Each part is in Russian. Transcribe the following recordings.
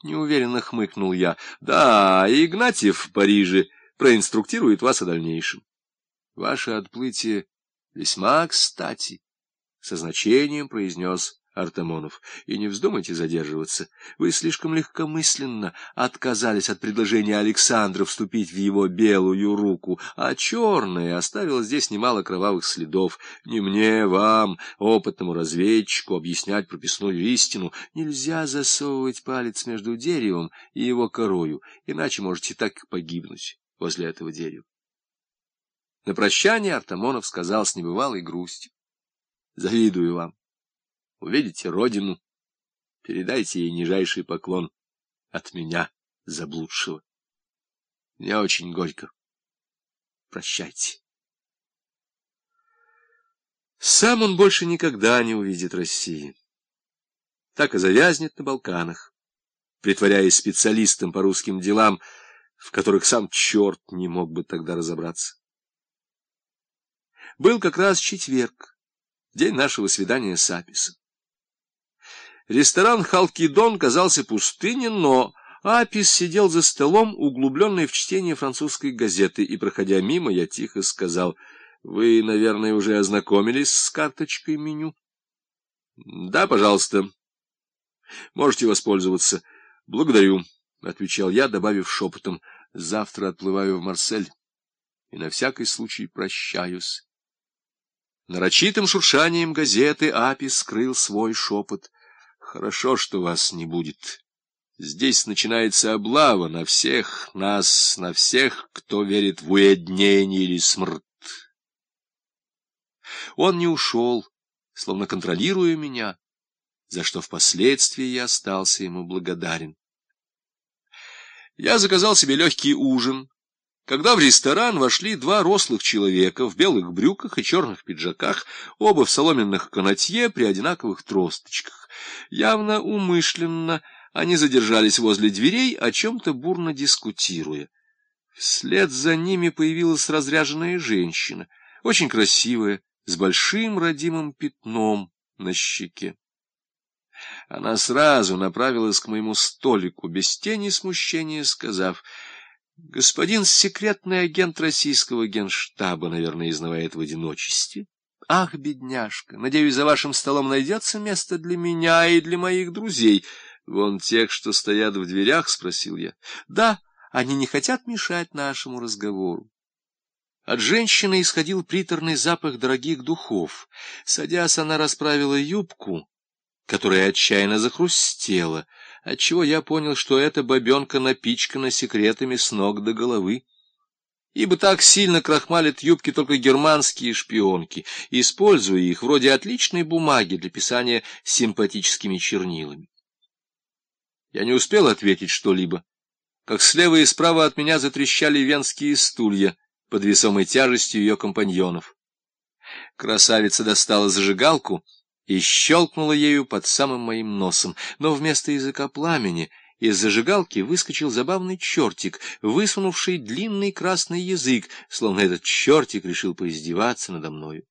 — неуверенно хмыкнул я. — Да, Игнатьев в Париже проинструктирует вас о дальнейшем. Ваше отплытие весьма кстати, — со значением произнес Артамонов. — И не вздумайте задерживаться. Вы слишком легкомысленно отказались от предложения Александра вступить в его белую руку, а черная оставила здесь немало кровавых следов. Не мне, вам, опытному разведчику, объяснять прописную истину. Нельзя засовывать палец между деревом и его корою, иначе можете так погибнуть возле этого дерева. На прощание Артамонов сказал с небывалой грустью. — Завидую вам увидите родину, передайте ей нижайший поклон от меня, заблудшего. Мне очень горько. Прощайте. Сам он больше никогда не увидит России. Так и завязнет на Балканах, притворяясь специалистом по русским делам, в которых сам черт не мог бы тогда разобраться. Был как раз четверг, день нашего свидания с Аписом. Ресторан «Халкидон» казался пустынен, но Апис сидел за столом, углубленный в чтение французской газеты, и, проходя мимо, я тихо сказал, «Вы, наверное, уже ознакомились с карточкой меню?» «Да, пожалуйста. Можете воспользоваться. Благодарю», — отвечал я, добавив шепотом, «завтра отплываю в Марсель и на всякий случай прощаюсь». Нарочитым шуршанием газеты Апис скрыл свой шепот — Хорошо, что вас не будет. Здесь начинается облава на всех нас, на всех, кто верит в уединение или смерть. Он не ушел, словно контролируя меня, за что впоследствии я остался ему благодарен. Я заказал себе легкий ужин, когда в ресторан вошли два рослых человека в белых брюках и черных пиджаках, оба в соломенных канатье при одинаковых тросточках. Явно умышленно они задержались возле дверей, о чем-то бурно дискутируя. Вслед за ними появилась разряженная женщина, очень красивая, с большим родимым пятном на щеке. Она сразу направилась к моему столику, без тени смущения, сказав, «Господин секретный агент российского генштаба, наверное, изнывает в одиночестве». Ах, бедняжка, надеюсь, за вашим столом найдется место для меня и для моих друзей. Вон тех, что стоят в дверях, — спросил я. Да, они не хотят мешать нашему разговору. От женщины исходил приторный запах дорогих духов. Садясь, она расправила юбку, которая отчаянно захрустела, отчего я понял, что эта бабенка напичкана секретами с ног до головы ибо так сильно крахмалят юбки только германские шпионки, используя их вроде отличной бумаги для писания симпатическими чернилами. Я не успел ответить что-либо, как слева и справа от меня затрещали венские стулья под весомой тяжестью ее компаньонов. Красавица достала зажигалку и щелкнула ею под самым моим носом, но вместо языка пламени — из зажигалки выскочил забавный чертик, высунувший длинный красный язык, словно этот чертик решил поиздеваться надо мною.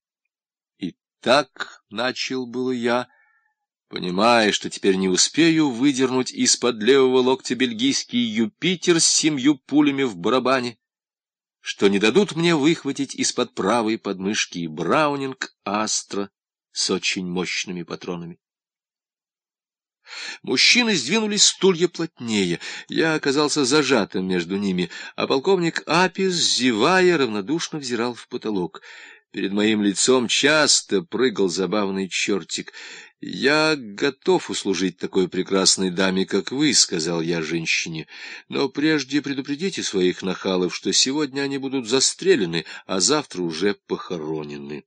И так начал было я, понимая, что теперь не успею выдернуть из-под левого локтя бельгийский Юпитер с семью пулями в барабане, что не дадут мне выхватить из-под правой подмышки Браунинг Астра с очень мощными патронами. Мужчины сдвинулись стулья плотнее. Я оказался зажатым между ними, а полковник Апис, зевая, равнодушно взирал в потолок. Перед моим лицом часто прыгал забавный чертик. «Я готов услужить такой прекрасной даме, как вы», — сказал я женщине. «Но прежде предупредите своих нахалов, что сегодня они будут застрелены, а завтра уже похоронены».